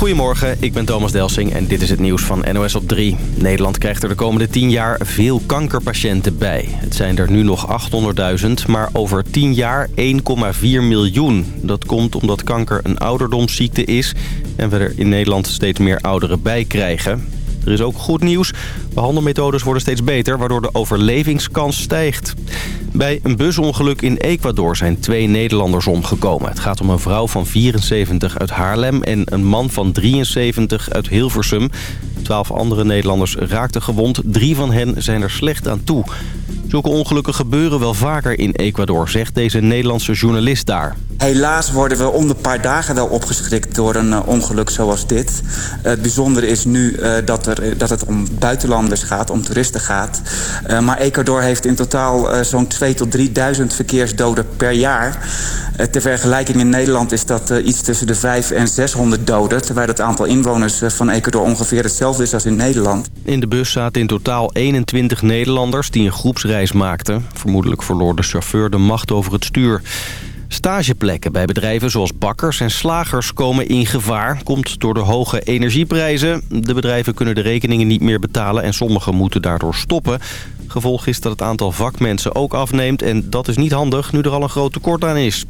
Goedemorgen, ik ben Thomas Delsing en dit is het nieuws van NOS op 3. Nederland krijgt er de komende 10 jaar veel kankerpatiënten bij. Het zijn er nu nog 800.000, maar over 10 jaar 1,4 miljoen. Dat komt omdat kanker een ouderdomsziekte is en we er in Nederland steeds meer ouderen bij krijgen. Er is ook goed nieuws. Behandelmethodes worden steeds beter, waardoor de overlevingskans stijgt. Bij een busongeluk in Ecuador zijn twee Nederlanders omgekomen. Het gaat om een vrouw van 74 uit Haarlem en een man van 73 uit Hilversum. Twaalf andere Nederlanders raakten gewond. Drie van hen zijn er slecht aan toe. Zulke ongelukken gebeuren wel vaker in Ecuador, zegt deze Nederlandse journalist daar. Helaas worden we om de paar dagen wel opgeschrikt door een uh, ongeluk zoals dit. Uh, het bijzondere is nu uh, dat, er, dat het om buitenlanders gaat, om toeristen gaat. maar Ecuador heeft in totaal zo'n 2 tot 3.000 verkeersdoden per jaar. ter vergelijking in Nederland is dat iets tussen de 5 en 600 doden... terwijl het aantal inwoners van Ecuador ongeveer hetzelfde is als in Nederland. In de bus zaten in totaal 21 Nederlanders die een groepsreis maakten. Vermoedelijk verloor de chauffeur de macht over het stuur. Stageplekken bij bedrijven zoals bakkers en slagers komen in gevaar. Komt door de hoge energieprijzen. De bedrijven kunnen de rekeningen niet meer betalen en sommigen moeten daardoor stoppen. Gevolg is dat het aantal vakmensen ook afneemt en dat is niet handig nu er al een groot tekort aan is.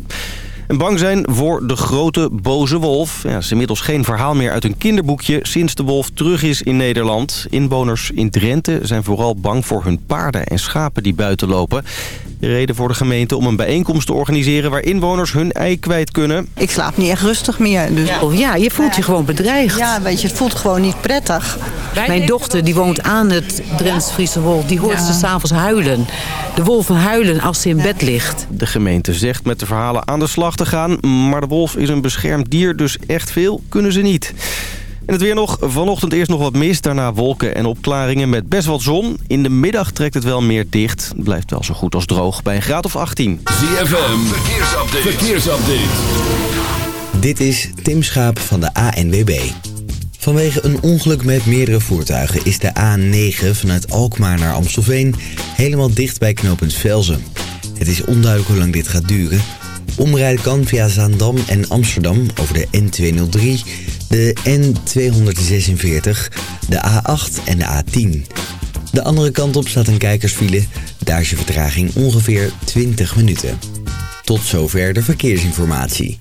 En bang zijn voor de grote boze wolf. Ja, is inmiddels geen verhaal meer uit een kinderboekje sinds de wolf terug is in Nederland. Inwoners in Drenthe zijn vooral bang voor hun paarden en schapen die buiten lopen. De reden voor de gemeente om een bijeenkomst te organiseren... waar inwoners hun ei kwijt kunnen. Ik slaap niet echt rustig meer. Dus... Ja, ja je voelt je gewoon bedreigd. Ja, weet je, het voelt gewoon niet prettig. Mijn dochter die woont aan het Drents-Friese wolf. Die hoort ja. ze s'avonds huilen. De wolven huilen als ze in bed ligt. De gemeente zegt met de verhalen aan de slag te gaan. Maar de wolf is een beschermd dier, dus echt veel kunnen ze niet. En het weer nog. Vanochtend eerst nog wat mist, daarna wolken en opklaringen met best wat zon. In de middag trekt het wel meer dicht. Het blijft wel zo goed als droog bij een graad of 18. ZFM, verkeersupdate. verkeersupdate. Dit is Tim Schaap van de ANWB. Vanwege een ongeluk met meerdere voertuigen is de A9 vanuit Alkmaar naar Amstelveen helemaal dicht bij knooppunt Velzen. Het is onduidelijk hoe lang dit gaat duren. Omrijden kan via Zaandam en Amsterdam over de N203, de N246, de A8 en de A10. De andere kant op staat een kijkersfile. Daar is je vertraging ongeveer 20 minuten. Tot zover de verkeersinformatie.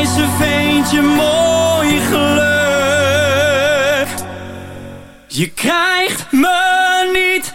eigenwijze veentje mooi geluk. Je krijgt me niet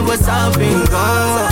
What's was up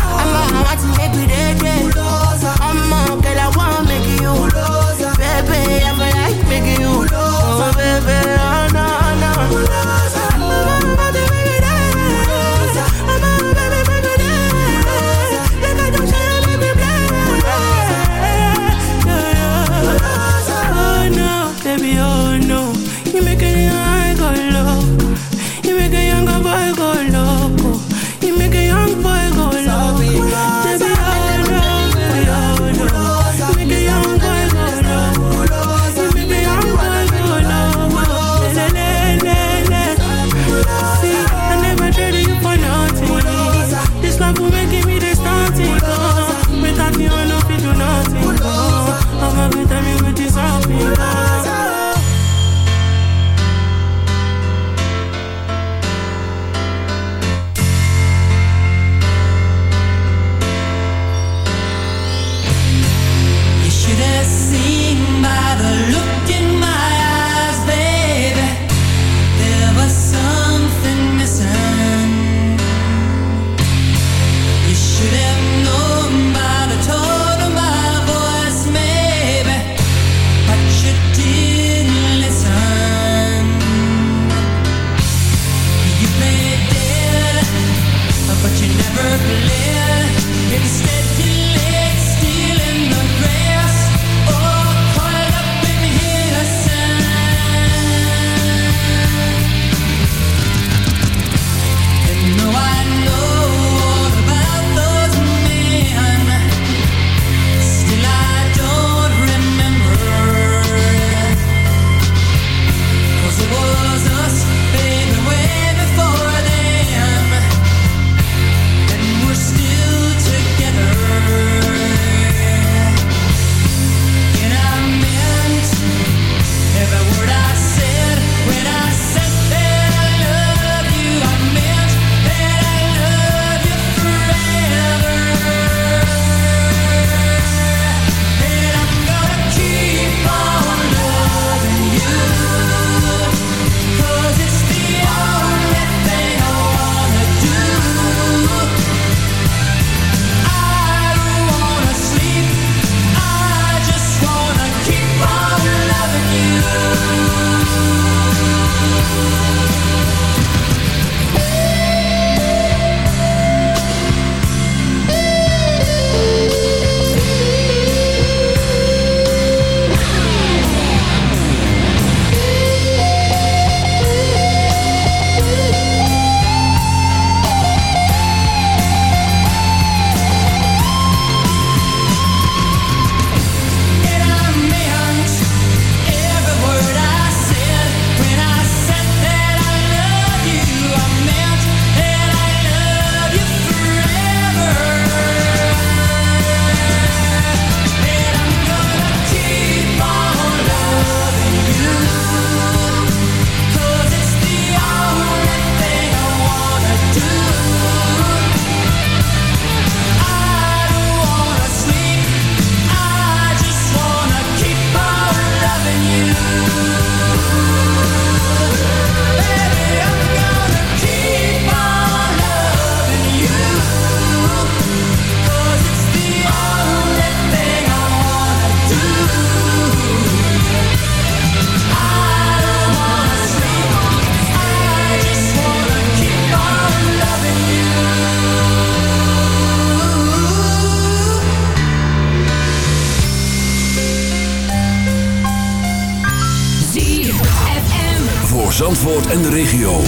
En de regio.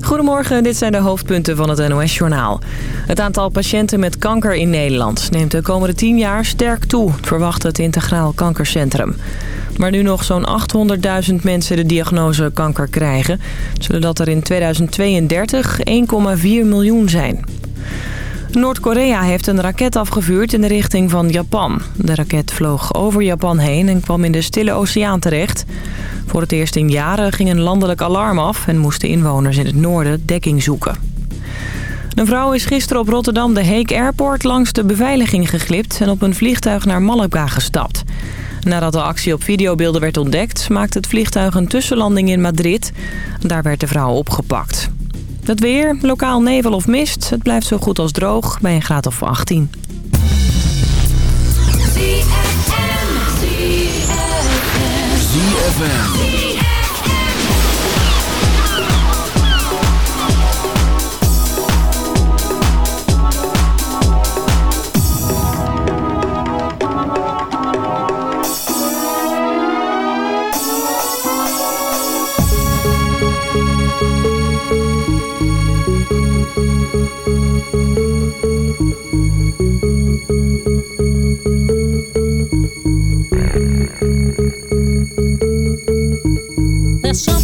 Goedemorgen, dit zijn de hoofdpunten van het NOS-journaal. Het aantal patiënten met kanker in Nederland neemt de komende 10 jaar sterk toe, verwacht het Integraal Kankercentrum. Waar nu nog zo'n 800.000 mensen de diagnose kanker krijgen... zullen dat er in 2032 1,4 miljoen zijn. Noord-Korea heeft een raket afgevuurd in de richting van Japan. De raket vloog over Japan heen en kwam in de Stille Oceaan terecht. Voor het eerst in jaren ging een landelijk alarm af... en moesten inwoners in het noorden dekking zoeken. Een vrouw is gisteren op Rotterdam de Heek Airport langs de beveiliging geglipt... en op een vliegtuig naar Malaga gestapt. Nadat de actie op videobeelden werd ontdekt... maakte het vliegtuig een tussenlanding in Madrid. Daar werd de vrouw opgepakt. Het weer, lokaal nevel of mist. Het blijft zo goed als droog bij een graad of 18. ZFM. So.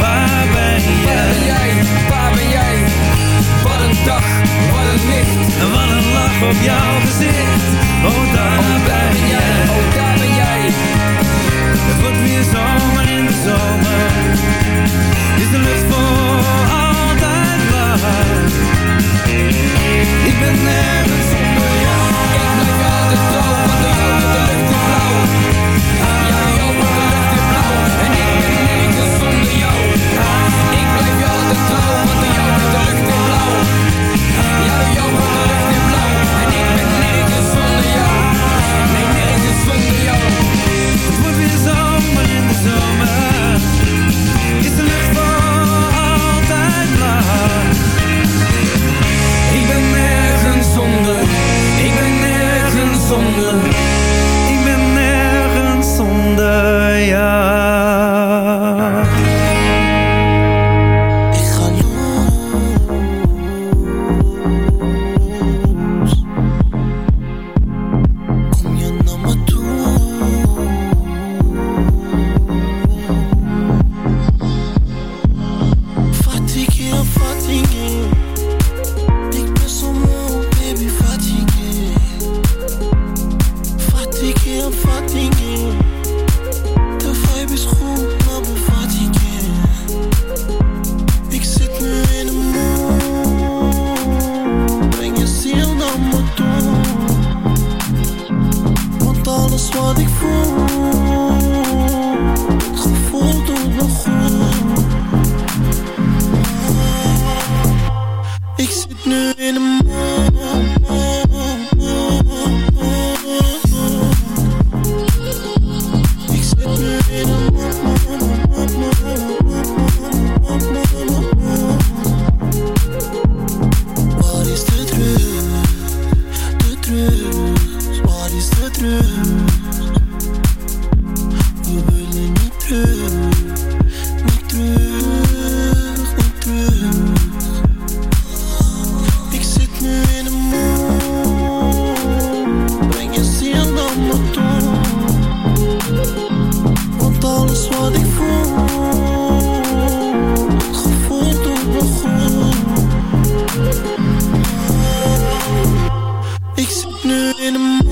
Waar ben Waar ben jij? Waar ben jij? Wat een dag, wat een licht. En wat een lach op jouw gezicht. Oh, daar Oh, daar ben jij, oh, daar ben jij. Het wordt weer zomer in de zomer. Is de lucht voor altijd blauw. Ik ben nergens zomer in de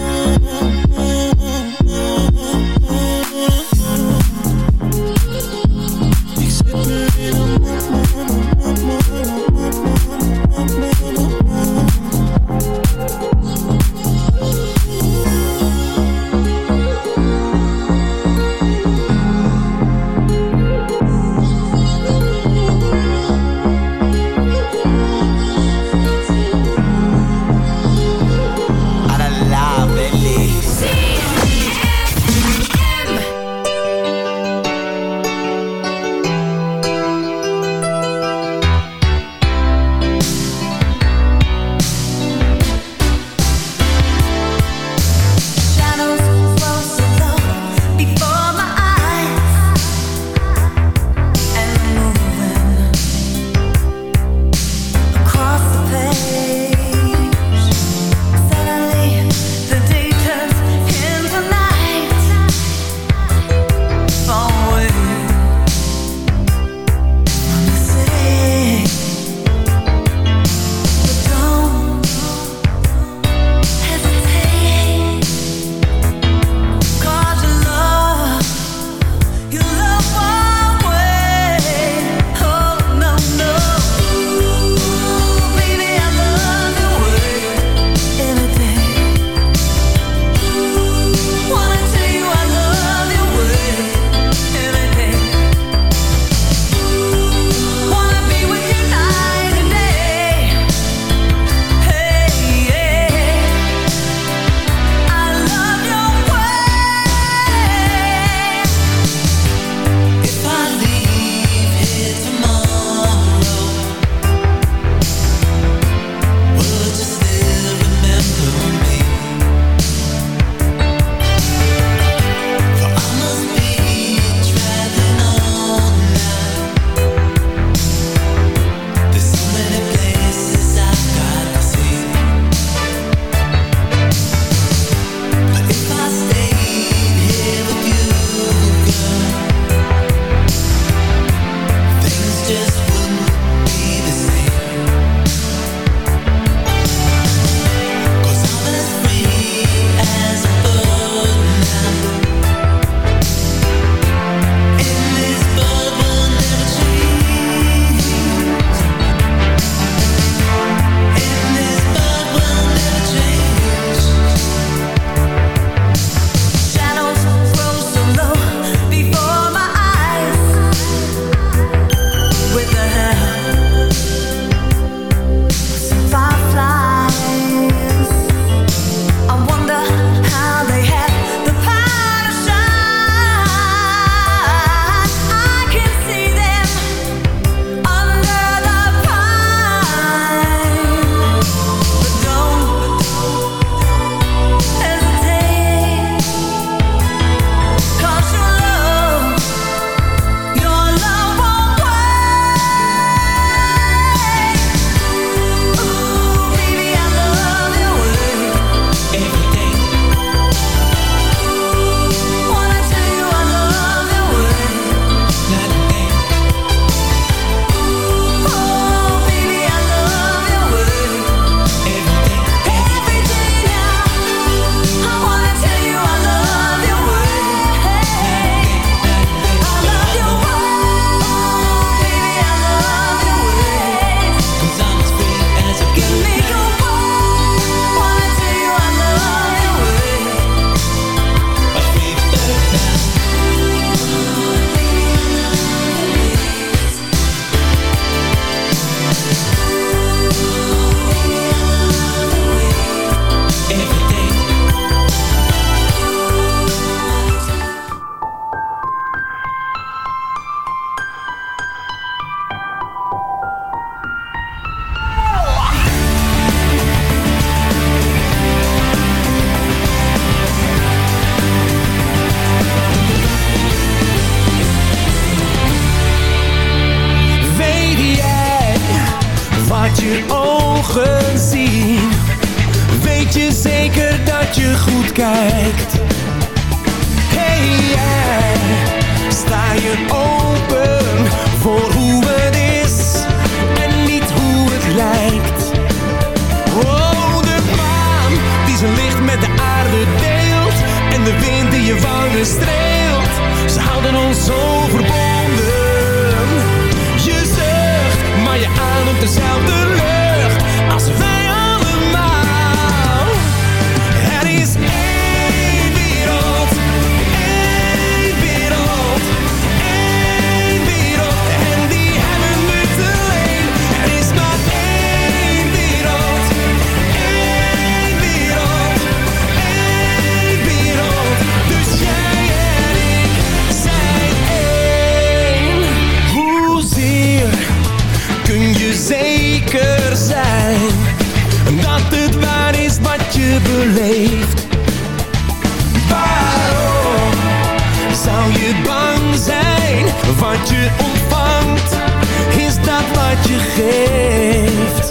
wat je ontvangt, is dat wat je geeft.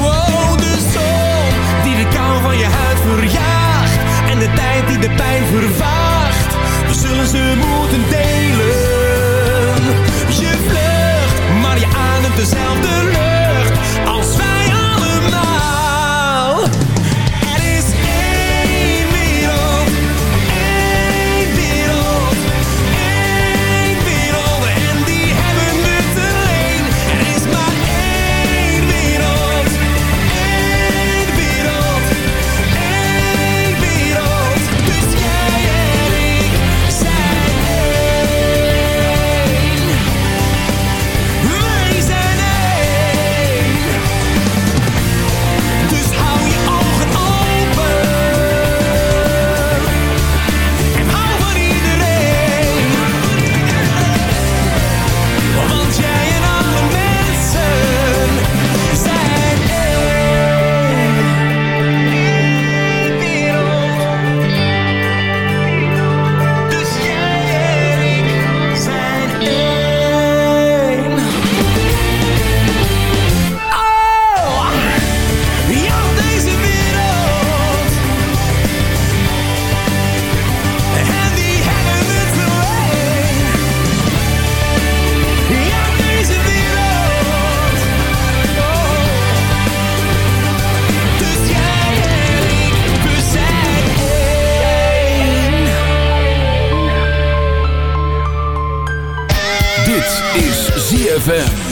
Wow, de zon die de kou van je huid verjaagt en de tijd die de pijn vervaagt. We zullen ze moeten delen ZFM.